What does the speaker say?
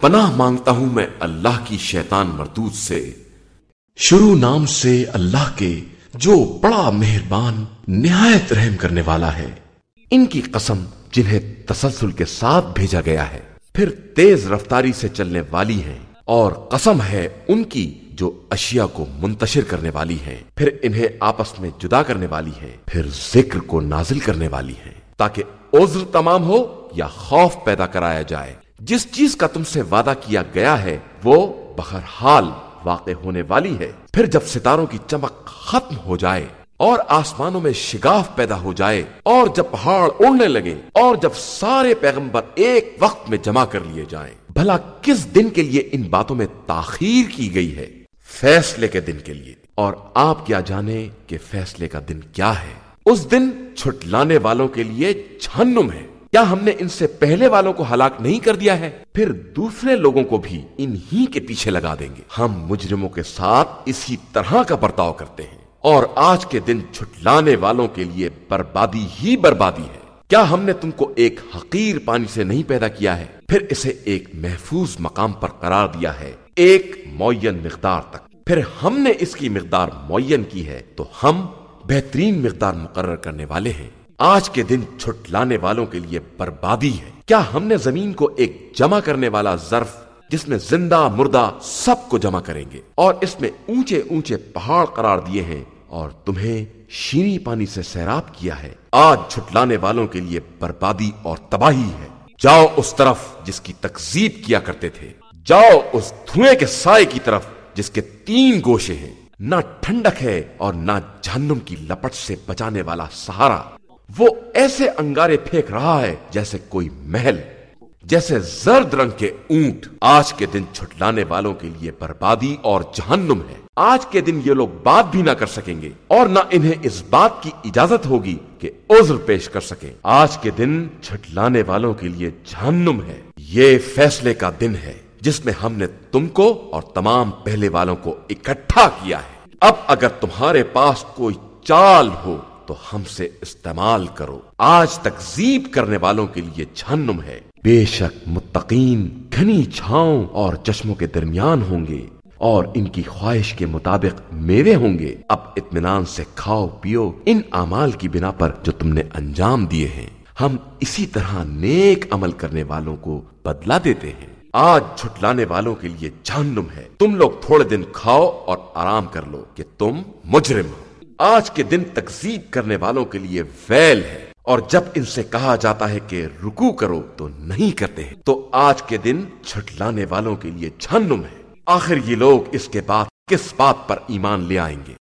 پناہ مانگتا ہوں میں اللہ کی شیطان مردود سے۔ شروع نام سے اللہ کے جو بڑا مہربان، نہایت رحم کرنے والا ہے۔ ان کی قسم جنہیں تسلسل کے ساتھ بھیجا گیا ہے۔ پھر تیز رفتاری سے چلنے والی ہیں۔ اور قسم ہے ان کی جو اشیاء کو منتشر کرنے والی ہیں۔ پھر انہیں آپس میں جدا کرنے والی ہیں۔ پھر ذکر کو نازل کرنے والی ہیں۔ تاکہ عذر تمام ہو یا خوف پیدا کرایا جائے۔ جس چیز کا تم سے وعدہ کیا گیا ہے، وہ بہرحال واقع ہونے والی ہے۔ پھر جب ستاروں کی چمک ختم ہو جائے اور آسمانوں میں شگاف پیدا ہو جائے اور جب پہاڑ اڑنے لگے اور جب سارے پیغمبر ایک وقت میں جمع کر لیے جائیں، بھلا کس دن کے لیے ان باتوں میں تاخیر کی گئی ہے؟ فیصلے کے دن کے لیے۔ اور آپ کیا جانے کہ فیصلے کا دن کیا ہے؟ اس دن چھٹلانے والوں کے لیے جہنم ہے۔ کیا ہم نے ان سے پہلے والوں کو ہلاک نہیں کر دیا ہے؟ پھر دوسرے لوگوں کو بھی انہی کے پیچھے لگا دیں گے۔ ہم مجرموں کے ساتھ اسی طرح کا برتاؤ کرتے ہیں۔ اور آج کے دن چھٹلانے والوں کے لیے بربادی ہی بربادی ہے۔ کیا ہم نے تم کو ایک حقیر پانی سے نہیں پیدا کیا ہے؟ پھر اسے ایک محفوظ مقام پر قرار دیا ہے۔ ایک معین مقدار تک۔ پھر ہم نے اس کی مقدار معین کی ہے تو ہم بہترین مقدار مقرر کرنے والے ہیں۔ آج کے دن چھٹ لانے والوں کے لیے بربادی ہے۔ کیا ہم نے زمین کو ایک جمع کرنے والا ظرف جس میں زندہ مردہ سب کو جمع کریں گے اور اس میں اونچے اونچے پہاڑ قرار دیے ہیں اور تمہیں شیریں پانی سے سیراب کیا ہے۔ آج چھٹلانے والوں کے لیے بربادی اور تباہی ہے۔ جاؤ اس طرف جس کی تکزیب کیا کرتے تھے۔ جاؤ اس دھوئے کے سائے کی طرف جس کے تین گوشے ہیں۔ نہ ٹھنڈک ہے اور نہ جہنم کی لپٹ سے بچانے والا سہارا۔ وہ ایسے انگارے پھینک رہا ہے جیسے کوئی محل، جیسے زرد رنگ کے اونٹ۔ آج کے دن چھٹلانے والوں کے لیے بربادی اور جہنم ہے۔ آج کے دن یہ لوگ بات بھی نہ کر سکیں گے اور نہ انہیں اس بات کی اجازت ہوگی کہ عذر پیش کر سکیں۔ آج کے دن چھٹلانے والوں کے لیے جہنم ہے۔ یہ فیصلے کا دن ہے جس میں ہم نے تم کو اور تمام پہلے والوں کو اکٹھا کیا ہے۔ اب اگر تمہارے پاس کوئی چال ہو تو ہم سے استعمال کرو۔ آج تکزیب کرنے والوں کے لیے جہنم ہے۔ بے شک متقین گھنی چھاؤں اور چشموں کے درمیان ہوں گے اور ان کی خواہش کے مطابق میوے ہوں گے۔ اب اطمینان سے کھاؤ پیو ان اعمال کی بنا پر جو تم نے انجام دیے ہیں۔ ہم اسی طرح نیک عمل کرنے والوں کو بدلا دیتے ہیں۔ آج جھٹلانے والوں کے لیے جہنم ہے۔ تم لوگ تھوڑے دن کھاؤ اور آرام کر لو کہ تم مجرم ہو۔ آج کے دن تکزیب کرنے والوں کے لیے ویل ہے۔ اور جب ان سے کہا جاتا ہے کہ رکو کرو تو نہیں کرتے ہیں۔ تو آج کے دن چھٹلانے والوں کے لیے جہنم ہے۔ آخر یہ لوگ اس کے بعد کس بات پر ایمان لے آئیں گے؟